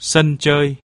sân chơi.